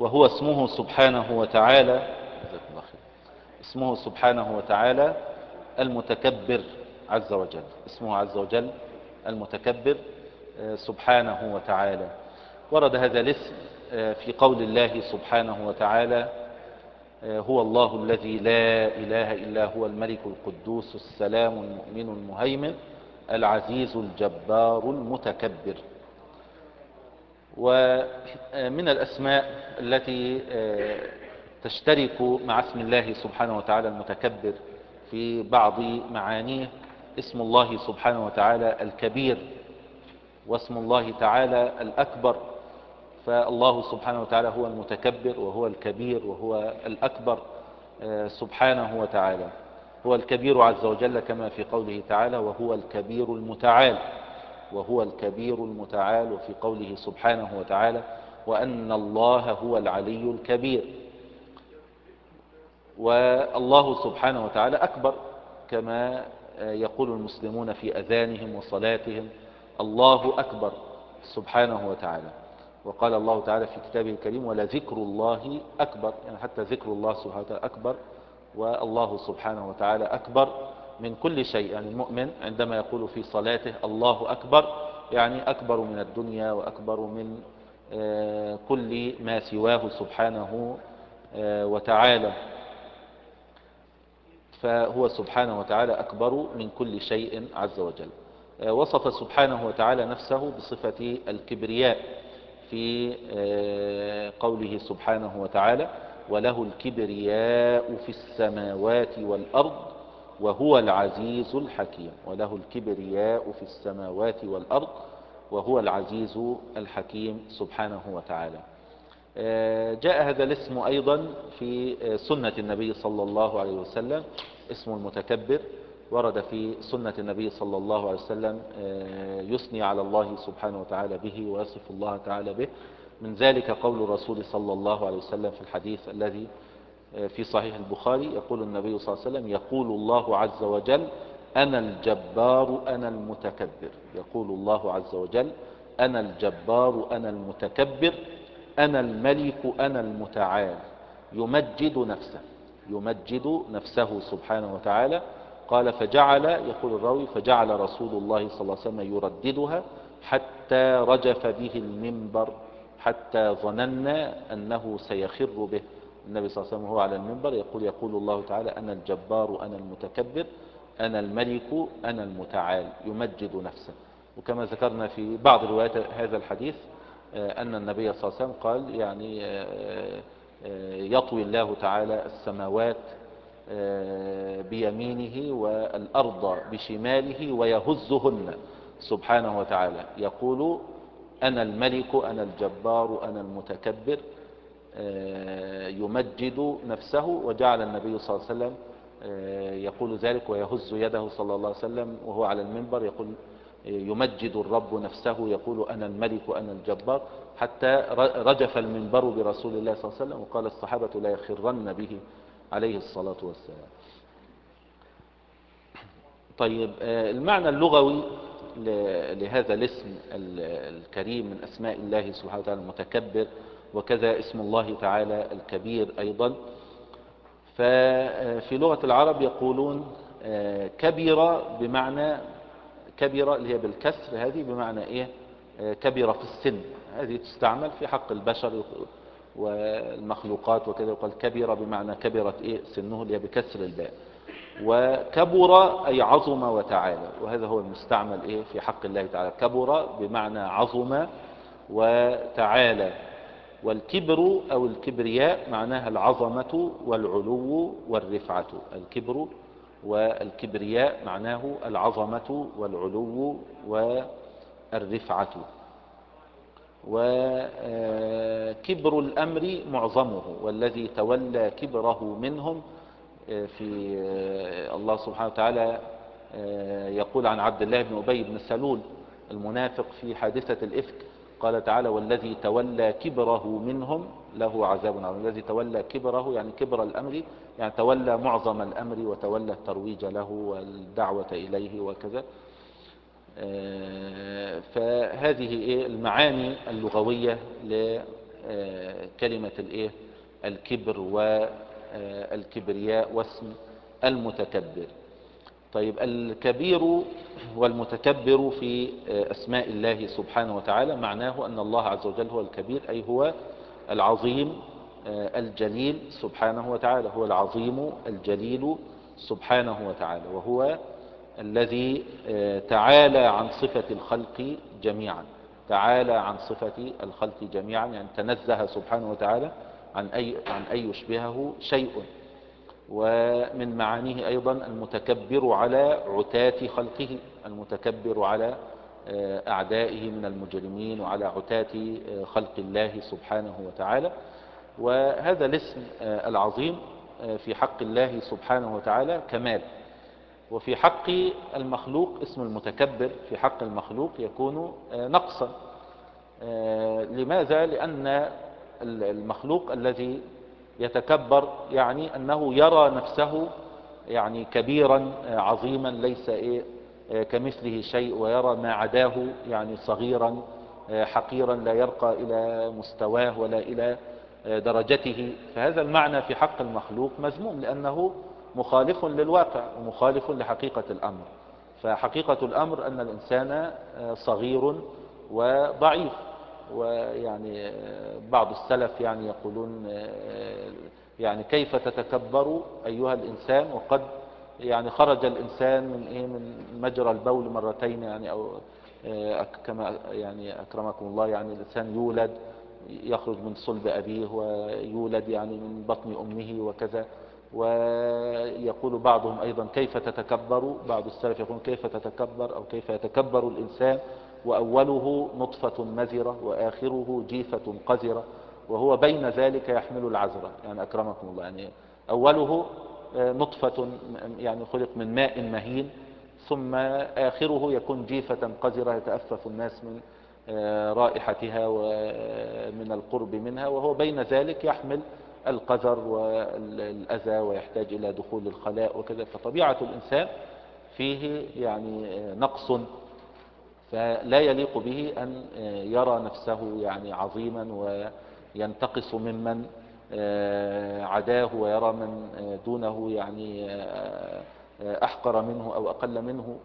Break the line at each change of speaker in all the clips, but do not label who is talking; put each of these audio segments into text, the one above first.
وهو اسمه سبحانه وتعالى اسمه سبحانه وتعالى المتكبر عز وجل اسمه عز وجل المتكبر سبحانه وتعالى. ورد هذا الاسم في قول الله سبحانه وتعالى هو الله الذي لا إله إلا هو الملك القدوس السلام المؤمن المهيمن العزيز الجبار المتكبر. ومن الأسماء التي تشترك مع اسم الله سبحانه وتعالى المتكبر في بعض معانيه اسم الله سبحانه وتعالى الكبير واسم الله تعالى الأكبر. فالله سبحانه وتعالى هو المتكبر وهو الكبير وهو الأكبر سبحانه وتعالى. هو الكبير عز وجل كما في قوله تعالى وهو الكبير المتعال. وهو الكبير المتعال وفي قوله سبحانه وتعالى وأن الله هو العلي الكبير. والله سبحانه وتعالى أكبر كما يقول المسلمون في أذانهم وصلاتهم. الله أكبر سبحانه وتعالى. وقال الله تعالى في كتابه الكريم ولذكر الله أكبر. يعني حتى ذكر الله سبحانه وتعالى أكبر. والله سبحانه وتعالى أكبر. من كل شيء. يعني المؤمن عندما يقول في صلاته الله أكبر يعني أكبر من الدنيا وأكبر من كل ما سواه سبحانه وتعالى. فهو سبحانه وتعالى أكبر من كل شيء عز وجل. وصف سبحانه وتعالى نفسه بصفة الكبرياء في قوله سبحانه وتعالى وله الكبرياء في السماوات والأرض وهو العزيز الحكيم وله الكبرياء في السماوات والأرض وهو العزيز الحكيم سبحانه وتعالى. جاء هذا الاسم أيضا في سنة النبي صلى الله عليه وسلم اسم المتكبر ورد في سنة النبي صلى الله عليه وسلم يثني على الله سبحانه وتعالى به ويصف الله تعالى به. من ذلك قول الرسول صلى الله عليه وسلم في الحديث الذي في صحيح البخاري يقول النبي صلى الله عليه وسلم يقول الله عز وجل أنا الجبار أنا المتكبر. يقول الله عز وجل أنا الجبار أنا المتكبر أنا الملك أنا المتعال. يمجد نفسه يمجد نفسه سبحانه وتعالى. قال فجعل يقول الراوي فجعل رسول الله صلى الله عليه وسلم يرددها حتى رجف به المنبر حتى ظننا أنه سيخر به. النبي صلى الله عليه وسلم هو على المنبر يقول يقول الله تعالى أنا الجبار أنا المتكبر أنا الملك أنا المتعال يمجد نفسه. وكما ذكرنا في بعض روايات هذا الحديث أن النبي صلى الله عليه وسلم قال يعني يطوي الله تعالى السماوات بيمينه والأرض بشماله ويهزهن سبحانه وتعالى. يقول أنا الملك أنا الجبار أنا المتكبر. يمجد نفسه وجعل النبي صلى الله عليه وسلم يقول ذلك ويهز يده صلى الله عليه وسلم وهو على المنبر يقول يمجد الرب نفسه يقول أنا الملك أنا الجبار حتى رجف المنبر برسول الله صلى الله عليه وسلم وقال الصحابة لا يخرن به عليه الصلاة والسلام. طيب المعنى اللغوي لهذا الاسم الكريم من أسماء الله سبحانه وتعالى المتكبر وكذا اسم الله تعالى الكبير أيضا. ففي لغة العرب يقولون كبر بمعنى كبر اللي هي بالكسر هذه بمعنى إيه؟ كبر في السن. هذه تستعمل في حق البشر والمخلوقات وكذا يقال كبر بمعنى كبرت إيه؟ سنه اللي هي بكسر الباء. وكبر أي عظم وتعالى. وهذا هو المستعمل إيه؟ في حق الله تعالى. كبر بمعنى عظم وتعالى. والكبر أو الكبرياء معناها العظمة والعلو والرفعة. الكبر والكبرياء معناه العظمة والعلو والرفعة. كبر الأمر معظمه والذي تولى كبره منهم في الله سبحانه وتعالى يقول عن عبد الله بن أبي بن سلول المنافق في حادثة الإفك قال تعالى والذي تولى كبره منهم له عذاب عظيم. الذي تولى كبره يعني كبر الأمر يعني تولى معظم الأمر وتولى الترويج له والدعوة إليه وكذا. فهذه إيه؟ المعاني اللغوية لكلمة الإيه؟ الكبر والكبرياء واسم المتكبر. طيب الكبير والمتكبر في أسماء الله سبحانه وتعالى معناه أن الله عز وجل هو الكبير أي هو العظيم الجليل سبحانه وتعالى هو العظيم الجليل سبحانه وتعالى وهو الذي تعالى عن صفة الخلق جميعا تعالى عن صفة الخلق جميعا يعني تنزه سبحانه وتعالى عن أي, عن أي يشبهه شيء. ومن معانيه أيضا المتكبر على عتاة خلقه المتكبر على أعدائه من المجرمين وعلى عتاة خلق الله سبحانه وتعالى. وهذا الاسم العظيم في حق الله سبحانه وتعالى كمال. وفي حق المخلوق اسم المتكبر في حق المخلوق يكون نقصا. لماذا؟ لأن المخلوق الذي يتكبر يعني أنه يرى نفسه يعني كبيرا عظيما ليس إيه كمثله شيء ويرى ما عداه يعني صغيرا حقيرا لا يرقى إلى مستواه ولا إلى درجته. فهذا المعنى في حق المخلوق مذموم لأنه مخالف للواقع ومخالف لحقيقة الأمر. فحقيقة الأمر أن الإنسان صغير وضعيف. ويعني بعض السلف يعني يقولون يعني كيف تتكبر أيها الإنسان وقد يعني خرج الإنسان من إيه من مجرى البول مرتين يعني أو كما يعني أكرمكم الله يعني الإنسان يولد يخرج من صلب أبيه ويولد يعني من بطن أمه وكذا. ويقول بعضهم أيضا كيف تتكبر بعض السلف يقول كيف تتكبر أو كيف يتكبر الإنسان وأوله نطفة مزرة وآخره جيفة قذرة وهو بين ذلك يحمل العذرة. يعني أكرمكم الله. يعني أوله نطفة يعني خلق من ماء مهين ثم آخره يكون جيفة قذرة يتأفف الناس من رائحتها ومن القرب منها وهو بين ذلك يحمل القذر والأذى ويحتاج إلى دخول الخلاء وكذا. فطبيعة الإنسان فيه يعني نقص فلا يليق به أن يرى نفسه يعني عظيما وينتقص ممن عداه ويرى من دونه يعني أحقر منه أو أقل منه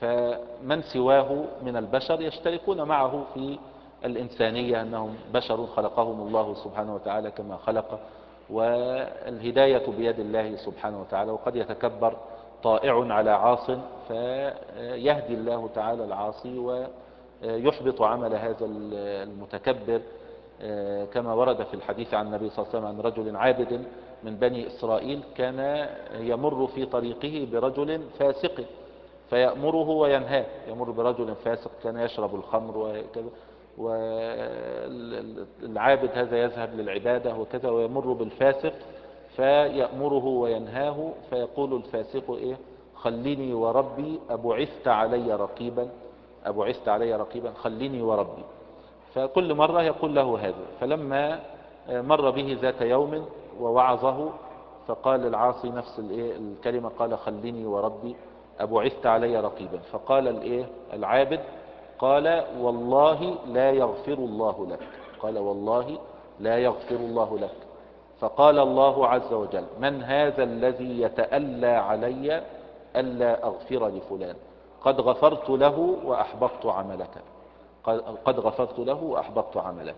فمن سواه من البشر يشتركون معه في الإنسانية أنهم بشر خلقهم الله سبحانه وتعالى كما خلق والهداية بيد الله سبحانه وتعالى وقد يتكبر طائع على عاص فيهدي الله تعالى العاصي ويحبط عمل هذا المتكبر كما ورد في الحديث عن النبي صلى الله عليه وسلم عن رجل عابد من بني إسرائيل كان يمر في طريقه برجل فاسق فيأمره وينهاه يمر برجل فاسق كان يشرب الخمر وكذا والعابد هذا يذهب للعبادة وكذا ويمر بالفاسق فيأمره وينهاه فيقول الفاسق إيه؟ خليني وربي أبعثت علي رقيبا أبعثت علي رقيبا خليني وربي. فكل مرة يقول له هذا. فلما مر به ذات يوم ووعظه فقال العاصي نفس الكلمة قال خليني وربي أبعثت علي رقيبا. فقال الإيه؟ العابد قال والله لا يغفر الله لك. قال والله لا يغفر الله لك. فقال الله عز وجل من هذا الذي يتألى علي ألا أغفر لفلان؟ قد غفرت له وأحبطت عملك. قد غفرت له وأحبطت عملك.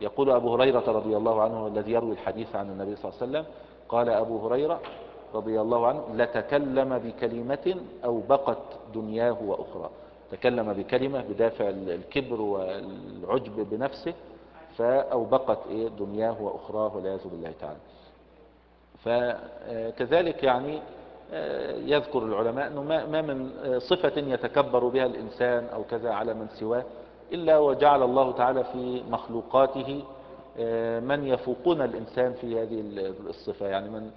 يقول أبو هريرة رضي الله عنه الذي يروي الحديث عن النبي صلى الله عليه وسلم قال أبو هريرة رضي الله عنه لتكلم بكلمة أو بقت دنياه وأخرى. تكلم بكلمة بدافع الكبر والعجب بنفسه فأوبقت إيه دنياه وأخراه والعياذ بالله تعالى. فكذلك يعني يذكر العلماء أنه ما من صفة يتكبر بها الإنسان أو كذا على من سواه إلا وجعل الله تعالى في مخلوقاته من يفوقون الإنسان في هذه الصفة. يعني من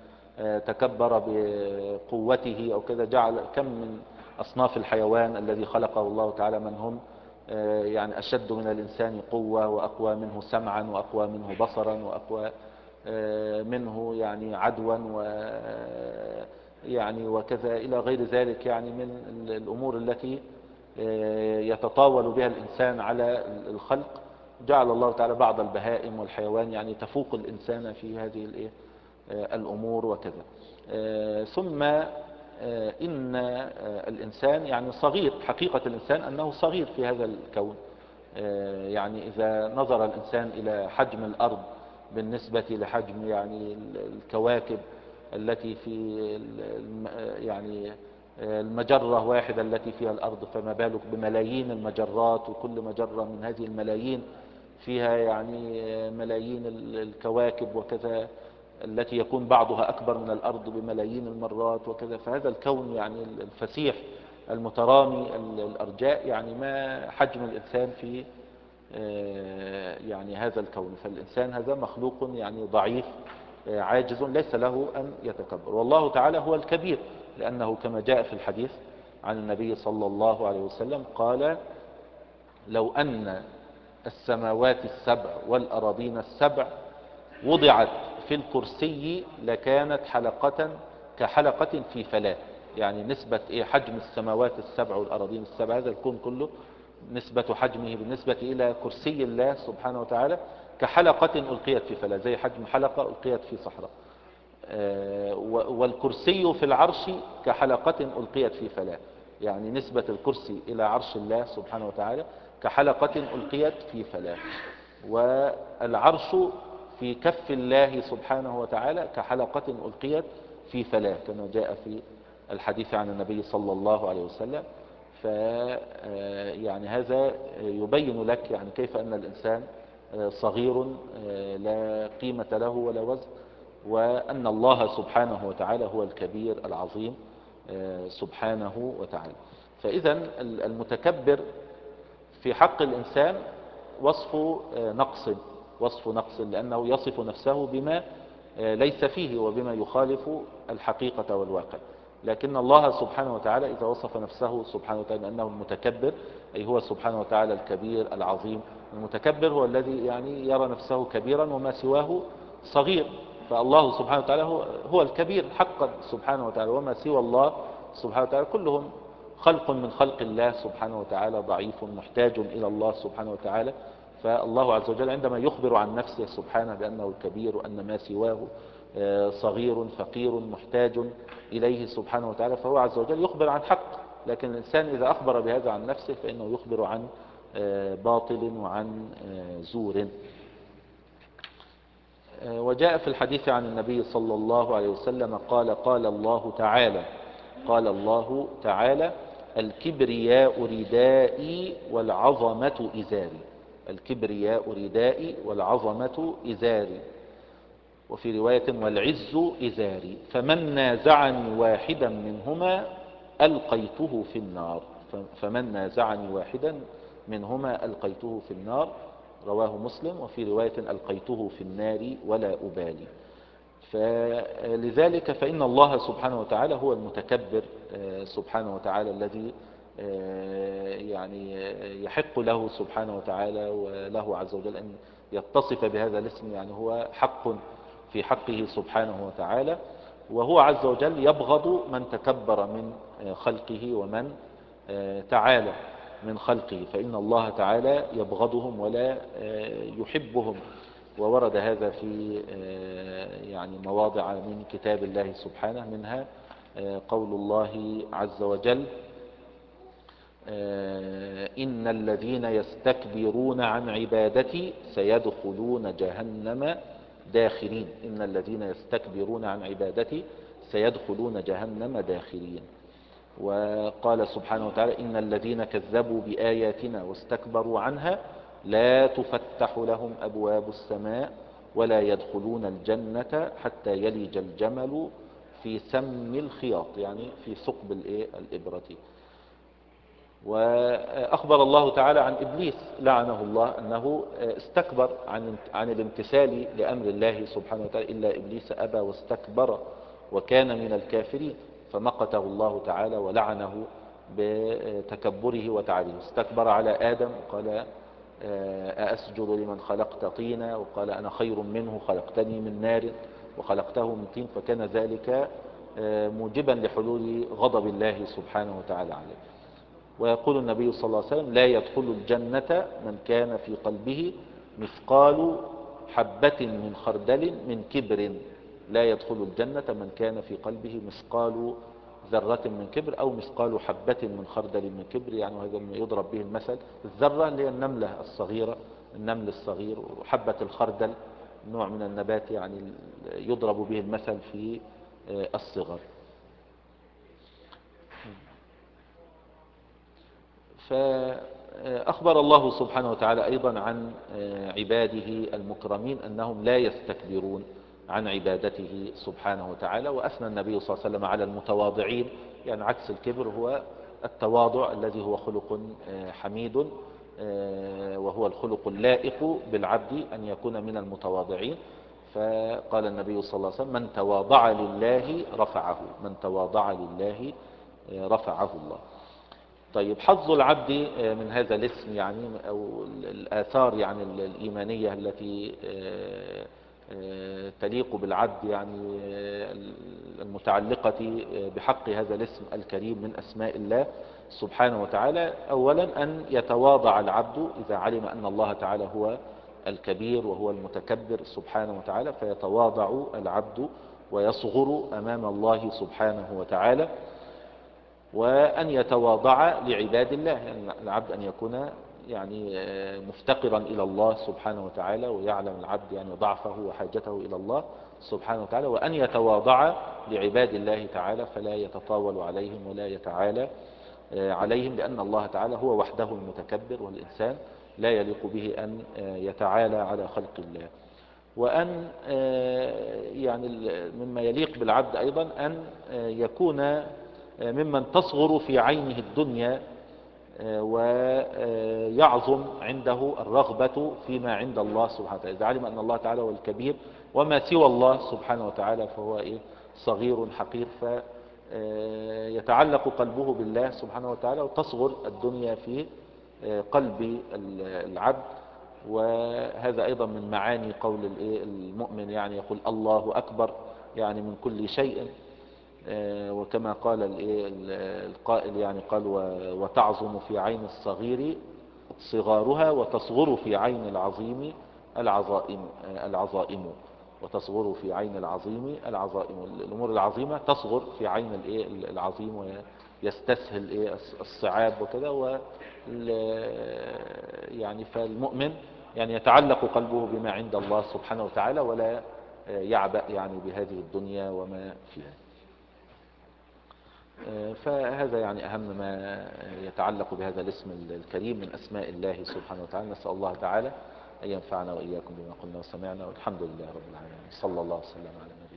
تكبر بقوته أو كذا جعل كم من أصناف الحيوان الذي خلقه الله تعالى من هم يعني أشد من الإنسان قوة وأقوى منه سمعا وأقوى منه بصرا وأقوى منه يعني عدوا و يعني وكذا إلى غير ذلك يعني من الأمور التي يتطاول بها الإنسان على الخلق. جعل الله تعالى بعض البهائم والحيوان يعني تفوق الإنسان في هذه الأمور وكذا. ثم إن الإنسان يعني صغير حقيقة الإنسان أنه صغير في هذا الكون. يعني إذا نظر الإنسان إلى حجم الأرض بالنسبة لحجم يعني الكواكب التي في يعني المجرة واحدة التي فيها الأرض فما بالك بملايين المجرات وكل مجرة من هذه الملايين فيها يعني ملايين الكواكب وكذا التي يكون بعضها أكبر من الأرض بملايين المرات وكذا فهذا الكون يعني الفسيح المترامي الأرجاء يعني ما حجم الإنسان في يعني هذا الكون. فالإنسان هذا مخلوق يعني ضعيف عاجز ليس له أن يتكبر. والله تعالى هو الكبير لأنه كما جاء في الحديث عن النبي صلى الله عليه وسلم قال لو أن السماوات السبع والأراضين السبع وضعت في الكرسي لكانت حلقة كحلقة في فلاة. يعني نسبة إيه حجم السماوات السبع والأراضين السبع هذا الكون كله نسبة حجمه بالنسبة إلى كرسي الله سبحانه وتعالى كحلقة ألقيت في فلاة زي حجم حلقة ألقيت في صحراء. والكرسي في العرش كحلقة ألقيت في فلاة. يعني نسبة الكرسي إلى عرش الله سبحانه وتعالى كحلقة ألقيت في فلاة. والعرش في كف الله سبحانه وتعالى كحلقة ألقيت في فلاة كما جاء في الحديث عن النبي صلى الله عليه وسلم. ف يعني هذا يبين لك يعني كيف أن الإنسان صغير لا قيمة له ولا وزن وأن الله سبحانه وتعالى هو الكبير العظيم سبحانه وتعالى. فإذا المتكبر في حق الإنسان وصف نقص. وصف نقص لأنه يصف نفسه بما ليس فيه وبما يخالف الحقيقة والواقع. لكن الله سبحانه وتعالى إذا وصف نفسه سبحانه وتعالى أنه المتكبر أي هو سبحانه وتعالى الكبير العظيم. المتكبر هو الذي يعني يرى نفسه كبيرا وما سواه صغير. فالله سبحانه وتعالى هو, هو الكبير حقا سبحانه وتعالى وما سوى الله سبحانه وتعالى. كلهم خلق من خلق الله سبحانه وتعالى ضعيف محتاج إلى الله سبحانه وتعالى. فالله عز وجل عندما يخبر عن نفسه سبحانه بأنه الكبير وأن ما سواه صغير فقير محتاج إليه سبحانه وتعالى فهو عز وجل يخبر عن حق. لكن الإنسان إذا أخبر بهذا عن نفسه فإنه يخبر عن باطل وعن زور. وجاء في الحديث عن النبي صلى الله عليه وسلم قال قال الله تعالى قال الله تعالى الكبرياء ردائي والعظمة إزاري. الكبرياء ردائي والعظمة إزاري. وفي رواية والعز إزاري. فمن نازعني واحدا منهما ألقيته في النار. فمن نازعني واحدا منهما ألقيته في النار. رواه مسلم. وفي رواية ألقيته في النار ولا أبالي. فلذلك فإن الله سبحانه وتعالى هو المتكبر سبحانه وتعالى الذي يعني يحق له سبحانه وتعالى وله عز وجل أن يتصف بهذا الاسم يعني هو حق في حقه سبحانه وتعالى وهو عز وجل يبغض من تكبر من خلقه ومن تعالى من خلقه فإن الله تعالى يبغضهم ولا يحبهم. وورد هذا في يعني مواضع من كتاب الله سبحانه منها قول الله عز وجل إن الذين يستكبرون عن عبادتي سيدخلون جهنم داخرين. إن الذين يستكبرون عن عبادتي سيدخلون جهنم داخرين. وقال سبحانه وتعالى إن الذين كذبوا بآياتنا واستكبروا عنها لا تفتح لهم أبواب السماء ولا يدخلون الجنة حتى يلج الجمل في سم الخياط يعني في ثقب الإبرة. وأخبر الله تعالى عن إبليس لعنه الله أنه استكبر عن عن الامتثال لأمر الله سبحانه وتعالى إلا إبليس أبى واستكبر وكان من الكافرين فمقته الله تعالى ولعنه بتكبره وتعاليه استكبر على آدم وقال أأسجد لمن خلقت طينا؟ وقال أنا خير منه خلقتني من نار وخلقته من طين. فكان ذلك موجبا لحلول غضب الله سبحانه وتعالى عليه. ويقول النبي صلى الله عليه وسلم لا يدخل الجنة من كان في قلبه مثقال حبة من خردل من كبر. لا يدخل الجنة من كان في قلبه مثقال ذرة من كبر أو مثقال حبة من خردل من كبر. يعني وهذا يضرب به المثل. الذرة اللي هي النملة الصغيرة النمل الصغير وحبة الخردل نوع من النبات يعني يضرب به المثل في الصغر. فأخبر الله سبحانه وتعالى أيضا عن عباده المكرمين أنهم لا يستكبرون عن عبادته سبحانه وتعالى وأثنى النبي صلى الله عليه وسلم على المتواضعين. يعني عكس الكبر هو التواضع الذي هو خلق حميد وهو الخلق اللائق بالعبد أن يكون من المتواضعين. فقال النبي صلى الله عليه وسلم من تواضع لله رفعه من تواضع لله رفعه الله. طيب حظ العبد من هذا الاسم يعني أو الآثار يعني الإيمانية التي تليق بالعبد يعني المتعلقة بحق هذا الاسم الكريم من أسماء الله سبحانه وتعالى. أولا أن يتواضع العبد إذا علم أن الله تعالى هو الكبير وهو المتكبر سبحانه وتعالى فيتواضع العبد ويصغر أمام الله سبحانه وتعالى. وأن يتواضع لعباد الله يعني العبد أن يكون يعني مفتقرا إلى الله سبحانه وتعالى ويعلم العبد يعني ضعفه وحاجته إلى الله سبحانه وتعالى وأن يتواضع لعباد الله تعالى فلا يتطاول عليهم ولا يتعالى عليهم لأن الله تعالى هو وحده المتكبر والإنسان لا يليق به أن يتعالى على خلق الله. وأن يعني مما يليق بالعبد أيضا أن يكون ممن تصغر في عينه الدنيا ويعظم عنده الرغبة فيما عند الله سبحانه وتعالى. إذا علم أن الله تعالى هو الكبير وما سوى الله سبحانه وتعالى فهو إيه؟ صغير حقير فيتعلق قلبه بالله سبحانه وتعالى وتصغر الدنيا في قلب العبد. وهذا أيضا من معاني قول المؤمن يعني يقول الله أكبر يعني من كل شيء. وكما قال القائل يعني قال وتعظم في عين الصغير صغارها وتصغر في عين العظيم العظائم العظائم. وتصغر في عين العظيم العظائم. الأمور العظيمة تصغر في عين العظيم ويستسهل الصعاب وكذا. و يعني فالمؤمن يعني يتعلق قلبه بما عند الله سبحانه وتعالى ولا يعبأ يعني بهذه الدنيا وما فيها. فهذا يعني أهم ما يتعلق بهذا الاسم الكريم من أسماء الله سبحانه وتعالى. نسأل الله تعالى أن ينفعنا وإياكم بما قلنا وسمعنا والحمد لله رب العالمين. صلى الله وسلم على نبينا